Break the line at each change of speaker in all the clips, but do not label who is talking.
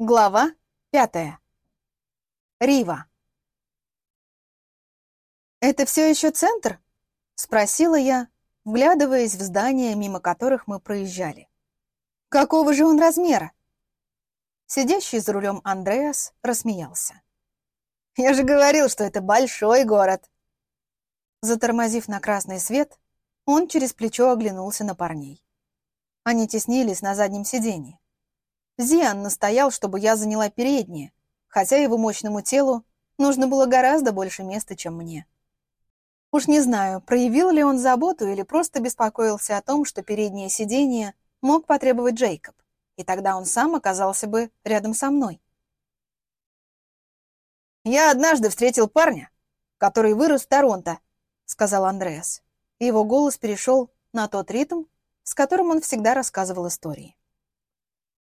Глава пятая. Рива. «Это все еще центр?» — спросила я, вглядываясь в здания, мимо которых мы проезжали. «Какого же он размера?» Сидящий за рулем Андреас рассмеялся. «Я же говорил, что это большой город!» Затормозив на красный свет, он через плечо оглянулся на парней. Они теснились на заднем сиденье. Зиан настоял, чтобы я заняла переднее, хотя его мощному телу нужно было гораздо больше места, чем мне. Уж не знаю, проявил ли он заботу или просто беспокоился о том, что переднее сиденье мог потребовать Джейкоб, и тогда он сам оказался бы рядом со мной.
«Я однажды встретил парня, который вырос в Торонто», — сказал Андреас.
его голос перешел на тот ритм, с которым он всегда рассказывал истории.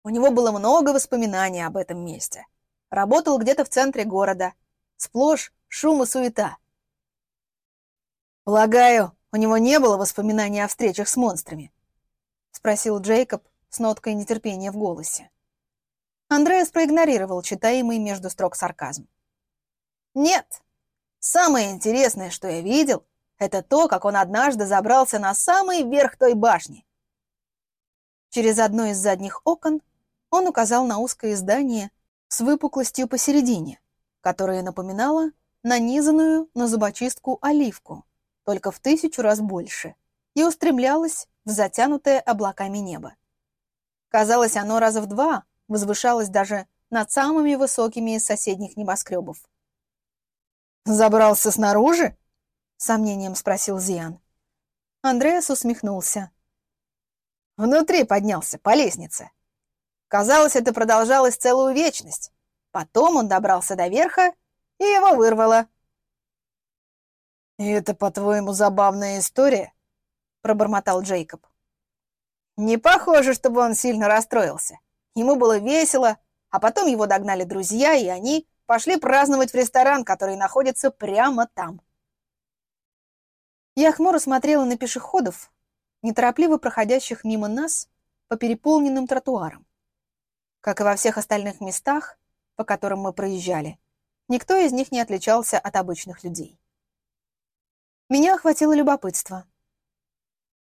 У него было много воспоминаний об этом месте. Работал где-то в центре города. Сплошь шум и суета. «Полагаю, у него не было воспоминаний о встречах с монстрами?» — спросил Джейкоб с ноткой нетерпения в голосе.
Андреас проигнорировал читаемый между строк сарказм.
«Нет. Самое интересное, что я видел, это то, как он однажды забрался на самый верх той башни.
Через одно из задних окон он указал на узкое здание с выпуклостью посередине, которое напоминало нанизанную на зубочистку оливку, только в тысячу раз больше, и устремлялось в затянутое облаками небо. Казалось, оно раза в два возвышалось даже над самыми высокими из соседних небоскребов.
«Забрался снаружи?»
— сомнением спросил Зиан. Андреас усмехнулся.
«Внутри поднялся, по лестнице. Казалось, это продолжалось целую вечность. Потом он добрался до верха, и его вырвало.
«И это, по-твоему, забавная история?» — пробормотал Джейкоб.
«Не похоже, чтобы он сильно расстроился. Ему было весело, а потом его догнали друзья, и они пошли праздновать в ресторан, который находится прямо там».
Я хмуро смотрела на пешеходов, неторопливо проходящих мимо нас по переполненным тротуарам. Как и во всех остальных местах, по которым мы проезжали, никто из них не отличался от обычных людей. Меня охватило любопытство.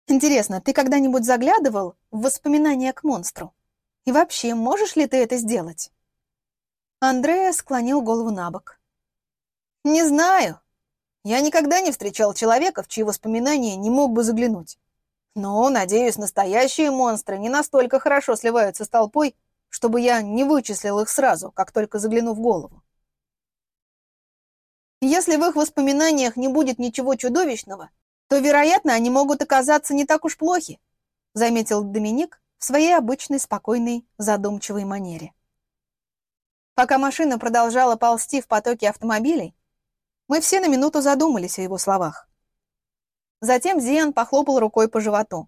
Интересно, ты когда-нибудь заглядывал в воспоминания к монстру? И вообще, можешь ли ты это сделать? Андрея склонил голову на бок.
«Не знаю. Я никогда не встречал человека, в чьи воспоминания не мог бы заглянуть. Но, надеюсь, настоящие монстры не настолько хорошо сливаются с толпой, чтобы я не вычислил их сразу, как только загляну в голову. Если в их воспоминаниях не будет ничего чудовищного, то, вероятно, они могут оказаться не так уж плохи, заметил Доминик в своей обычной спокойной, задумчивой манере. Пока машина продолжала ползти в потоке автомобилей, мы все на минуту задумались о его словах. Затем Зиан похлопал рукой по животу.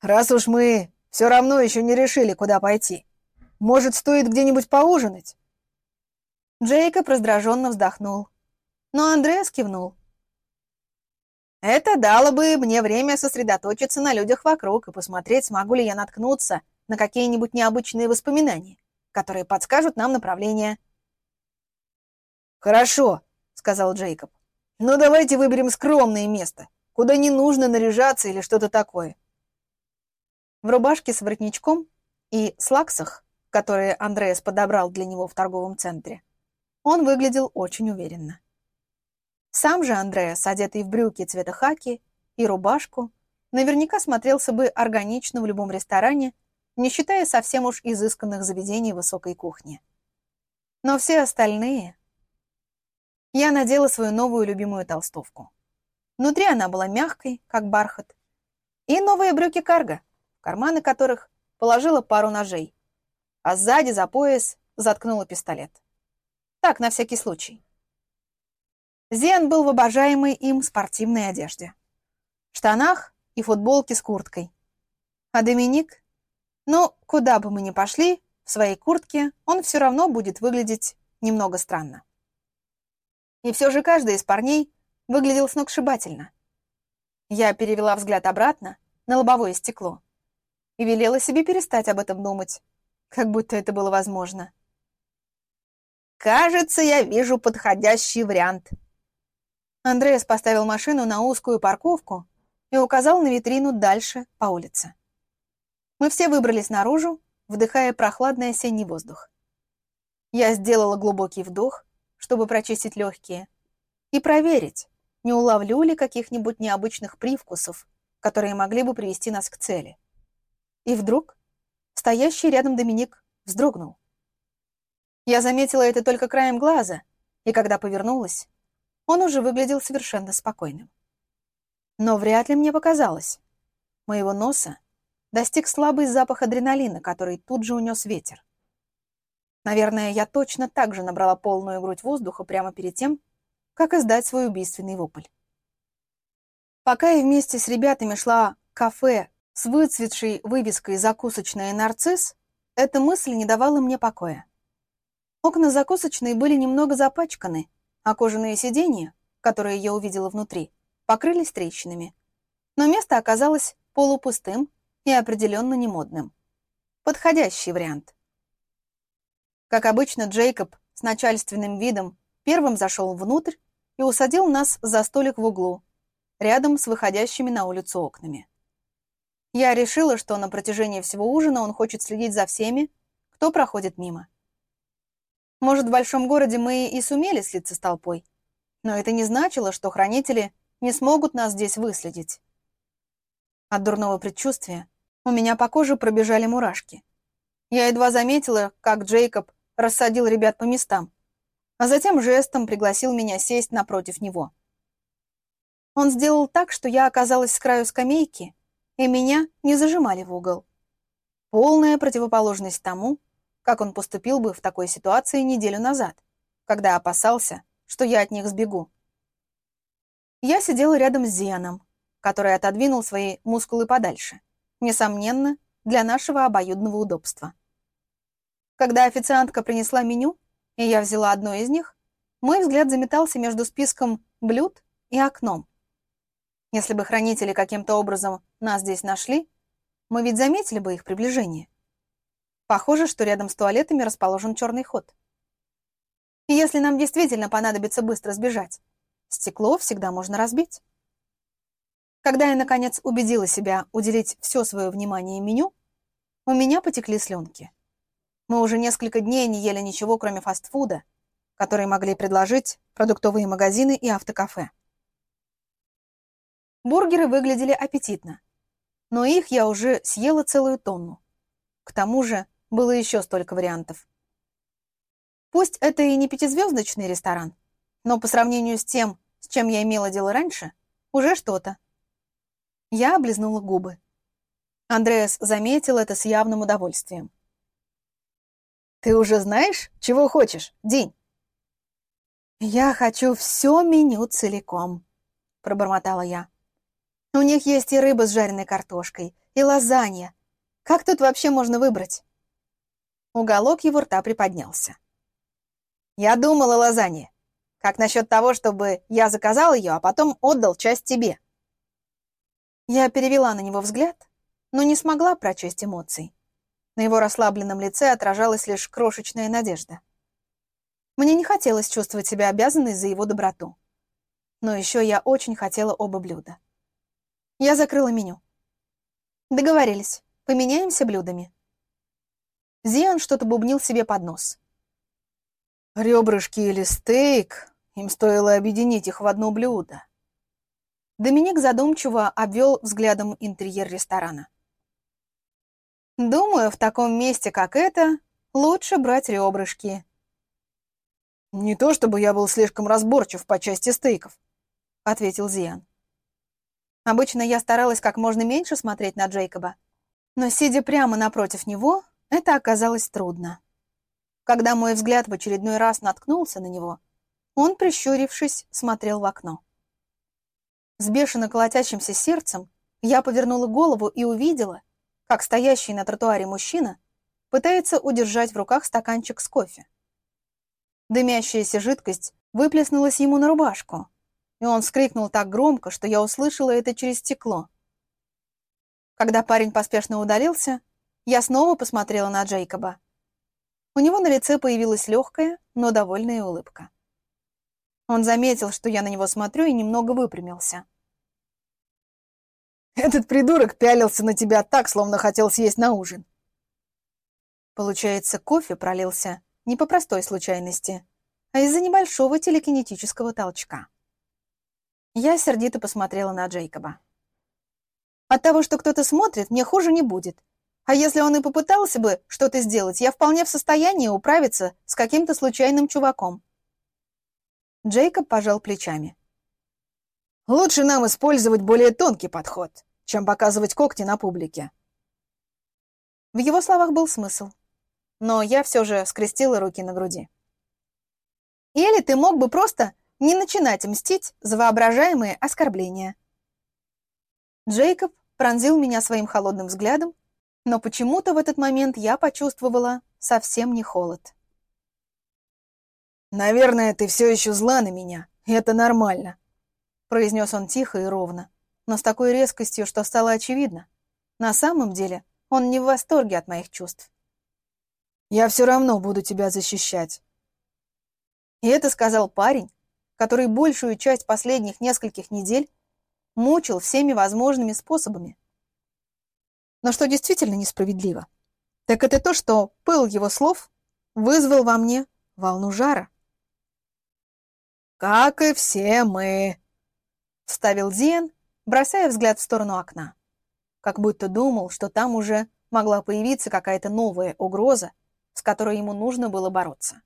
«Раз уж мы все равно еще не решили, куда пойти. Может, стоит где-нибудь поужинать?»
Джейкоб раздраженно вздохнул. Но Андреас кивнул.
«Это дало бы мне время сосредоточиться на людях вокруг и посмотреть, смогу ли я наткнуться на какие-нибудь необычные воспоминания, которые подскажут нам направление». «Хорошо», — сказал Джейкоб. «Но давайте выберем скромное место, куда не нужно наряжаться или что-то такое.
В рубашке с воротничком и слаксах, которые Андреас подобрал для него в торговом центре, он выглядел очень уверенно. Сам же Андреас, одетый в брюки цвета хаки и рубашку, наверняка смотрелся бы органично в любом ресторане, не считая совсем уж изысканных заведений высокой кухни. Но все остальные... Я надела свою новую любимую толстовку. Внутри она была мягкой, как бархат, и новые брюки карго — карманы которых положила пару ножей, а сзади за пояс заткнула пистолет. Так, на всякий случай. Зен был в обожаемой им спортивной одежде. Штанах и футболке с курткой. А Доминик? Ну, куда бы мы ни пошли, в своей куртке он все равно будет выглядеть немного странно. И все же каждый из парней выглядел сногсшибательно. Я перевела взгляд обратно на лобовое стекло и велела себе перестать об этом думать. Как будто это было возможно.
«Кажется, я вижу подходящий вариант».
Андреас поставил машину на узкую парковку и указал на витрину дальше по улице. Мы все выбрались наружу, вдыхая прохладный осенний воздух. Я сделала глубокий вдох, чтобы прочистить легкие, и проверить, не уловлю ли каких-нибудь необычных привкусов, которые могли бы привести нас к цели. И вдруг стоящий рядом Доминик вздрогнул. Я заметила это только краем глаза, и когда повернулась, он уже выглядел совершенно спокойным. Но вряд ли мне показалось. Моего носа достиг слабый запах адреналина, который тут же унес ветер. Наверное, я точно так же набрала полную грудь воздуха прямо перед тем, как издать свой убийственный вопль. Пока я вместе с ребятами шла в кафе с выцветшей вывеской «Закусочная нарцисс», эта мысль не давала мне покоя. Окна закусочной были немного запачканы, а кожаные сиденья, которые я увидела внутри, покрылись трещинами. Но место оказалось полупустым и определенно немодным. Подходящий вариант. Как обычно, Джейкоб с начальственным видом первым зашел внутрь и усадил нас за столик в углу, рядом с выходящими на улицу окнами. Я решила, что на протяжении всего ужина он хочет следить за всеми, кто проходит мимо. Может, в большом городе мы и сумели слиться с толпой, но это не значило, что хранители не смогут нас здесь выследить. От дурного предчувствия у меня по коже пробежали мурашки. Я едва заметила, как Джейкоб рассадил ребят по местам, а затем жестом пригласил меня сесть напротив него. Он сделал так, что я оказалась с краю скамейки, и меня не зажимали в угол. Полная противоположность тому, как он поступил бы в такой ситуации неделю назад, когда опасался, что я от них сбегу. Я сидела рядом с Зианом, который отодвинул свои мускулы подальше, несомненно, для нашего обоюдного удобства. Когда официантка принесла меню, и я взяла одно из них, мой взгляд заметался между списком блюд и окном. Если бы хранители каким-то образом нас здесь нашли, мы ведь заметили бы их приближение. Похоже, что рядом с туалетами расположен черный ход. И если нам действительно понадобится быстро сбежать, стекло всегда можно разбить. Когда я, наконец, убедила себя уделить все свое внимание меню, у меня потекли слюнки. Мы уже несколько дней не ели ничего, кроме фастфуда, который могли предложить продуктовые магазины и автокафе. Бургеры выглядели аппетитно, но их я уже съела целую тонну. К тому же было еще столько вариантов. Пусть это и не пятизвездочный ресторан, но по сравнению с тем, с чем я имела дело раньше, уже что-то. Я облизнула губы. Андреас заметил это с явным удовольствием. «Ты уже знаешь, чего хочешь, День?» «Я хочу все меню целиком», — пробормотала я. У них есть и рыба с жареной картошкой, и лазанья. Как тут вообще можно выбрать?» Уголок его рта приподнялся. «Я думал о лазанье. Как насчет того, чтобы я заказал ее, а потом отдал часть тебе?» Я перевела на него взгляд, но не смогла прочесть эмоций. На его расслабленном лице отражалась лишь крошечная надежда. Мне не хотелось чувствовать себя обязанной за его доброту. Но еще я очень хотела оба блюда. Я закрыла меню. Договорились. Поменяемся блюдами. Зиан что-то бубнил себе под нос. Ребрышки или стейк, им стоило объединить их в одно блюдо. Доминик задумчиво обвел взглядом интерьер ресторана. «Думаю, в таком месте, как это, лучше брать ребрышки». «Не то чтобы я был слишком разборчив по части стейков», — ответил Зиан. Обычно я старалась как можно меньше смотреть на Джейкоба, но, сидя прямо напротив него, это оказалось трудно. Когда мой взгляд в очередной раз наткнулся на него, он, прищурившись, смотрел в окно. С бешено колотящимся сердцем я повернула голову и увидела, как стоящий на тротуаре мужчина пытается удержать в руках стаканчик с кофе. Дымящаяся жидкость выплеснулась ему на рубашку, и он вскрикнул так громко, что я услышала это через стекло. Когда парень поспешно удалился, я снова посмотрела на Джейкоба, У него на лице появилась легкая, но довольная улыбка. Он заметил, что я на него смотрю, и немного выпрямился.
«Этот придурок пялился на тебя так, словно хотел съесть на ужин».
Получается, кофе пролился не по простой случайности, а из-за небольшого телекинетического толчка. Я сердито посмотрела на Джейкоба. От того, что кто-то смотрит, мне хуже не будет. А если он и попытался бы что-то сделать, я вполне в состоянии управиться с каким-то случайным чуваком. Джейкоб пожал плечами.
«Лучше нам использовать более тонкий подход, чем показывать когти на публике».
В его словах был смысл. Но я все же скрестила руки на груди. Или ты мог бы просто не начинать мстить за воображаемые оскорбления. Джейкоб пронзил меня своим холодным взглядом, но почему-то в этот момент я почувствовала совсем не холод.
«Наверное, ты все еще зла на меня, это нормально», произнес он тихо и ровно, но с такой резкостью, что стало очевидно. На самом деле он не в восторге от моих чувств. «Я все равно буду тебя защищать».
И это сказал парень, который большую часть последних нескольких недель мучил всеми возможными способами. Но что действительно несправедливо, так это то, что пыл его слов вызвал во мне волну жара.
«Как и все мы», — вставил Диан, бросая взгляд в сторону окна, как будто думал, что там уже могла появиться какая-то новая угроза, с которой ему нужно было бороться.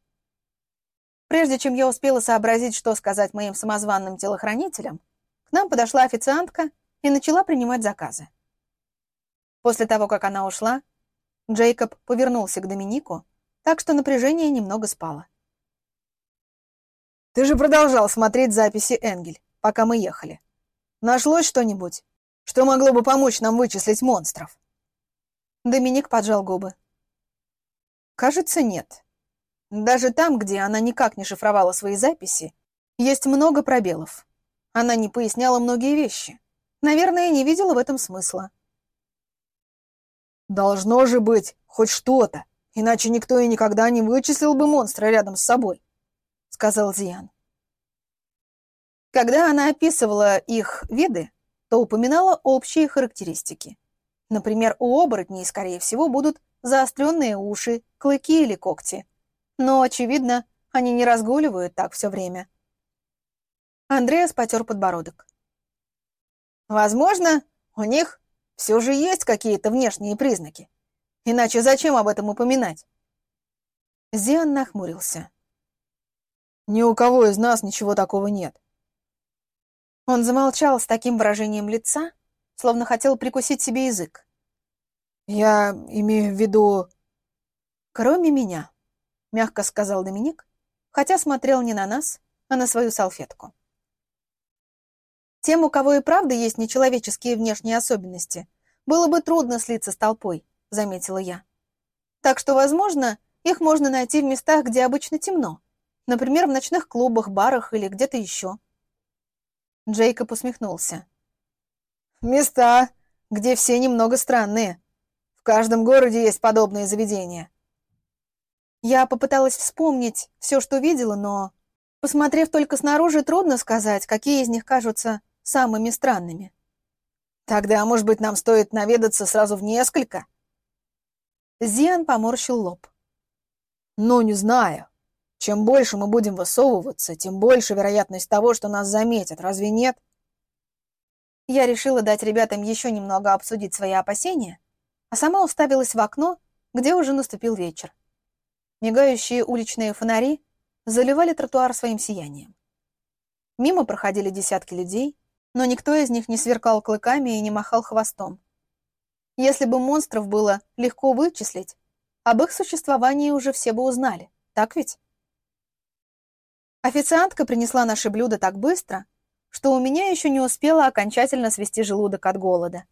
Прежде чем я успела сообразить, что сказать моим самозванным телохранителям, к нам подошла официантка и начала принимать заказы. После того, как она ушла, Джейкоб повернулся к Доминику, так что напряжение немного спало.
«Ты же продолжал смотреть записи Энгель, пока мы ехали. Нашлось что-нибудь, что могло бы помочь нам вычислить монстров?»
Доминик поджал губы. «Кажется, нет. Даже там, где она никак не шифровала свои записи, есть много пробелов. Она не поясняла многие вещи. Наверное, не видела в этом смысла.
«Должно же быть хоть что-то, иначе никто и никогда не вычислил бы монстра рядом с собой», — сказал Зиан.
Когда она описывала их виды, то упоминала общие характеристики. Например, у оборотней, скорее всего, будут заостренные уши, клыки или когти. Но, очевидно, они не разгуливают так все время. Андреас потер подбородок.
Возможно, у них все же есть какие-то внешние признаки. Иначе зачем об этом упоминать?
Зиан нахмурился.
Ни у кого из нас ничего такого нет.
Он замолчал с таким выражением лица, словно хотел прикусить себе язык.
«Я имею в виду...»
«Кроме меня», — мягко сказал Доминик, хотя смотрел не на нас, а на свою салфетку. Тем, у кого и правда есть нечеловеческие внешние особенности, было бы трудно слиться с толпой, заметила я. Так что, возможно, их можно найти в местах, где обычно темно. Например, в ночных клубах, барах или где-то еще. Джейкоб усмехнулся.
«Места, где все немного странные. В каждом городе есть подобные заведения».
Я попыталась вспомнить все, что видела, но, посмотрев только снаружи, трудно сказать, какие из них кажутся самыми странными.
Тогда, может быть, нам стоит наведаться сразу в несколько?
Зиан поморщил лоб.
Ну, не знаю. Чем больше мы будем высовываться, тем больше вероятность того, что нас заметят. Разве нет?
Я решила дать ребятам еще немного обсудить свои опасения, а сама уставилась в окно, где уже наступил вечер. Мигающие уличные фонари заливали тротуар своим сиянием. Мимо проходили десятки людей, но никто из них не сверкал клыками и не махал хвостом. Если бы монстров было легко вычислить, об их существовании уже все бы узнали, так ведь? Официантка принесла наши блюда так быстро, что у меня еще не успела окончательно свести желудок от голода.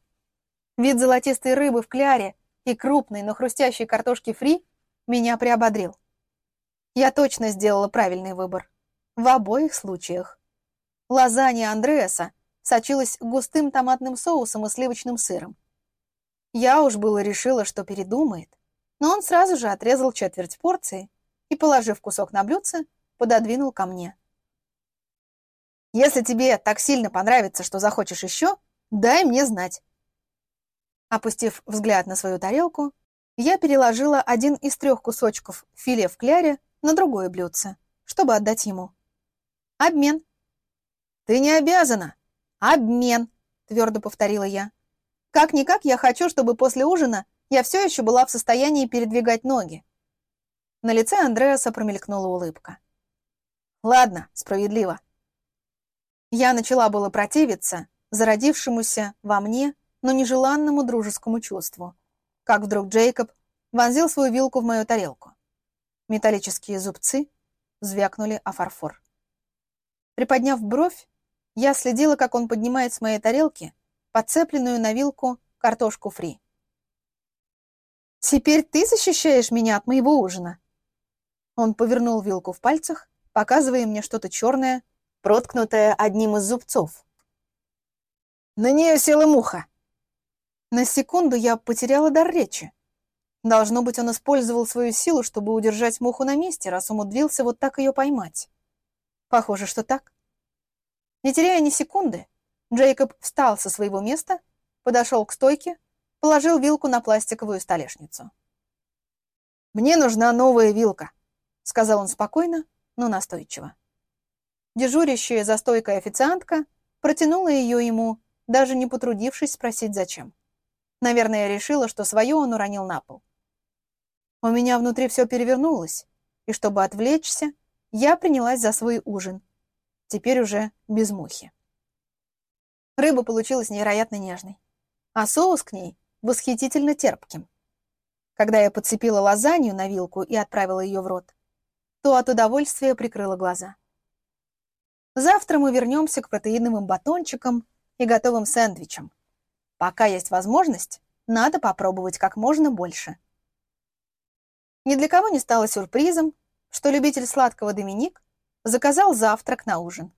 Вид золотистой рыбы в кляре и крупной, но хрустящей картошки фри меня приободрил. Я точно сделала правильный выбор. В обоих случаях. Лазанья Андреаса сочилась густым томатным соусом и сливочным сыром. Я уж было решила, что передумает, но он сразу же отрезал четверть порции и, положив кусок на блюдце, пододвинул ко мне. «Если тебе так сильно понравится, что захочешь еще, дай мне знать». Опустив взгляд на свою тарелку, я переложила один из трех кусочков филе в кляре на другое блюдце, чтобы отдать ему. «Обмен». «Ты не обязана». «Обмен», — твердо повторила я. «Как-никак я хочу, чтобы после ужина я все еще была в состоянии передвигать ноги». На лице Андреаса промелькнула улыбка. «Ладно, справедливо». Я начала было противиться зародившемуся во мне, но нежеланному дружескому чувству, как вдруг Джейкоб вонзил свою вилку в мою тарелку. Металлические зубцы звякнули о фарфор. Приподняв бровь, я следила, как он поднимает с моей тарелки подцепленную на вилку картошку фри. «Теперь ты защищаешь меня от моего ужина?» Он повернул вилку в пальцах, показывая мне что-то черное, проткнутое одним из зубцов. «На нее села муха!» На секунду я потеряла дар речи. Должно быть, он использовал свою силу, чтобы удержать муху на месте, раз умудрился вот так ее поймать. Похоже, что так. Не теряя ни секунды, Джейкоб встал со своего места, подошел к стойке, положил вилку на пластиковую столешницу. «Мне нужна новая вилка», — сказал он спокойно, но настойчиво. Дежурящая за стойкой официантка протянула ее ему, даже не потрудившись спросить, зачем. Наверное, решила, что свое он уронил на пол. У меня внутри все перевернулось, и чтобы отвлечься, я принялась за свой ужин. Теперь уже без мухи. Рыба получилась невероятно нежной, а соус к ней восхитительно терпким. Когда я подцепила лазанью на вилку и отправила ее в рот, то от удовольствия прикрыла глаза. Завтра мы вернемся к протеиновым батончикам и готовым сэндвичам. Пока есть возможность, надо попробовать как можно больше. Ни для кого не стало сюрпризом, что любитель сладкого Доминик заказал завтрак на ужин.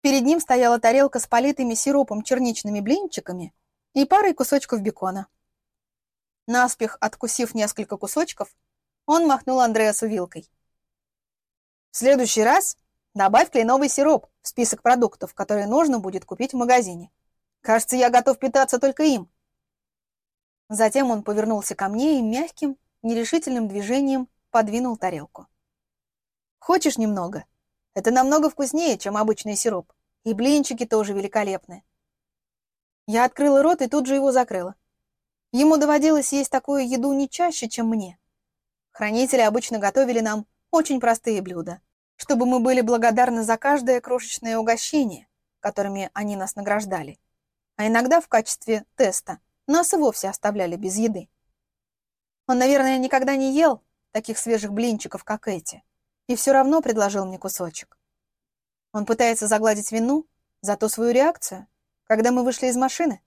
Перед ним стояла тарелка с политыми сиропом черничными блинчиками и парой кусочков бекона. Наспех откусив несколько кусочков, он махнул Андреасу вилкой. «В следующий раз добавь кленовый сироп в список продуктов, которые нужно будет купить в магазине. Кажется, я готов питаться только им. Затем он повернулся ко мне и мягким, нерешительным движением подвинул тарелку. Хочешь немного? Это намного вкуснее, чем обычный сироп. И блинчики тоже великолепны. Я открыла рот и тут же его закрыла. Ему доводилось есть такую еду не чаще, чем мне. Хранители обычно готовили нам очень простые блюда, чтобы мы были благодарны за каждое крошечное угощение, которыми они нас награждали а иногда в качестве теста нас и вовсе оставляли без еды. Он, наверное, никогда не ел таких свежих блинчиков, как эти, и все равно предложил мне кусочек. Он пытается загладить вину за ту свою реакцию, когда мы вышли из машины.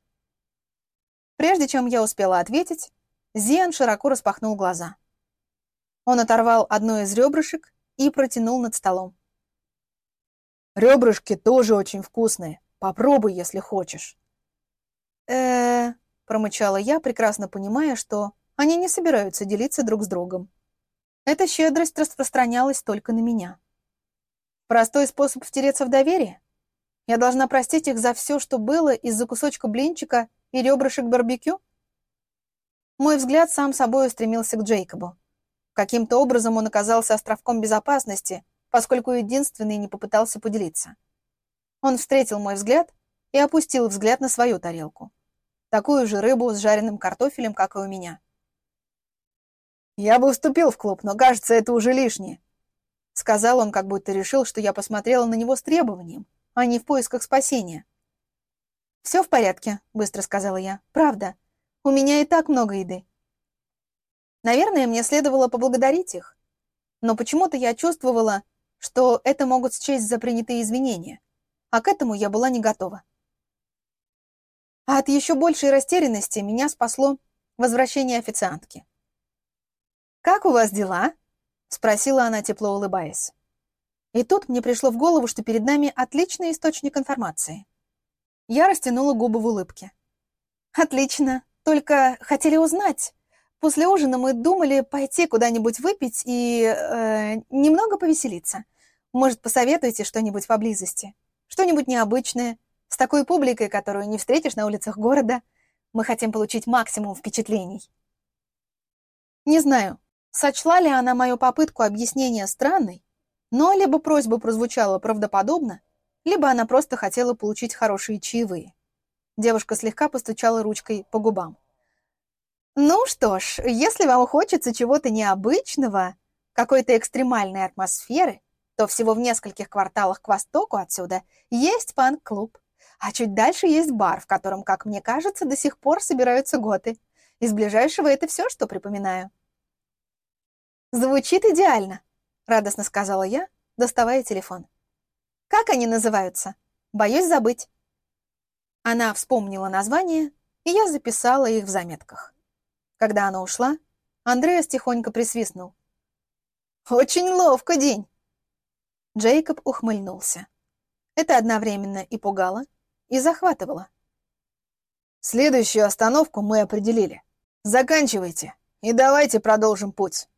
Прежде чем я успела ответить, Зиан широко распахнул глаза. Он оторвал одно из ребрышек и протянул над столом. «Ребрышки тоже очень вкусные. Попробуй, если хочешь» э промычала я, прекрасно понимая, что они не собираются делиться друг с другом. Эта щедрость распространялась только на меня. Простой способ втереться в доверие? Я должна простить их за все, что было из-за кусочка блинчика и ребрышек барбекю? Мой взгляд сам собой устремился к Джейкобу. Каким-то образом он оказался островком безопасности, поскольку единственный не попытался поделиться. Он встретил мой взгляд и опустил взгляд на свою тарелку такую же рыбу с жареным картофелем, как и у меня. «Я бы вступил в клуб, но, кажется, это уже лишнее», — сказал он, как будто решил, что я посмотрела на него с требованием, а не в поисках спасения. «Все в порядке», — быстро сказала я. «Правда. У меня и так много еды». Наверное, мне следовало поблагодарить их, но почему-то я чувствовала, что это могут счесть за принятые извинения, а к этому я была не готова. А от еще большей растерянности меня спасло возвращение официантки. «Как у вас дела?» — спросила она, тепло улыбаясь. И тут мне пришло в голову, что перед нами отличный источник информации. Я растянула губы в улыбке. «Отлично. Только хотели узнать, После ужина мы думали пойти куда-нибудь выпить и э, немного повеселиться. Может, посоветуете что-нибудь поблизости? Что-нибудь необычное, с такой публикой, которую не встретишь на улицах города. Мы хотим получить максимум впечатлений. Не знаю, сочла ли она мою попытку объяснения странной, но либо просьба прозвучала правдоподобно, либо она просто хотела получить хорошие чаевые. Девушка слегка постучала ручкой по губам. Ну что ж, если вам хочется чего-то необычного, какой-то экстремальной атмосферы, то всего в нескольких кварталах к востоку отсюда есть панк-клуб. А чуть дальше есть бар, в котором, как мне кажется, до сих пор собираются готы. Из ближайшего это все, что припоминаю. «Звучит идеально», — радостно сказала я, доставая телефон. «Как они называются? Боюсь забыть». Она вспомнила название, и я записала их в заметках. Когда она ушла, Андреас тихонько присвистнул. «Очень ловко день!» Джейкоб ухмыльнулся. Это одновременно и пугало, и захватывало.
«Следующую остановку мы определили. Заканчивайте, и давайте продолжим путь».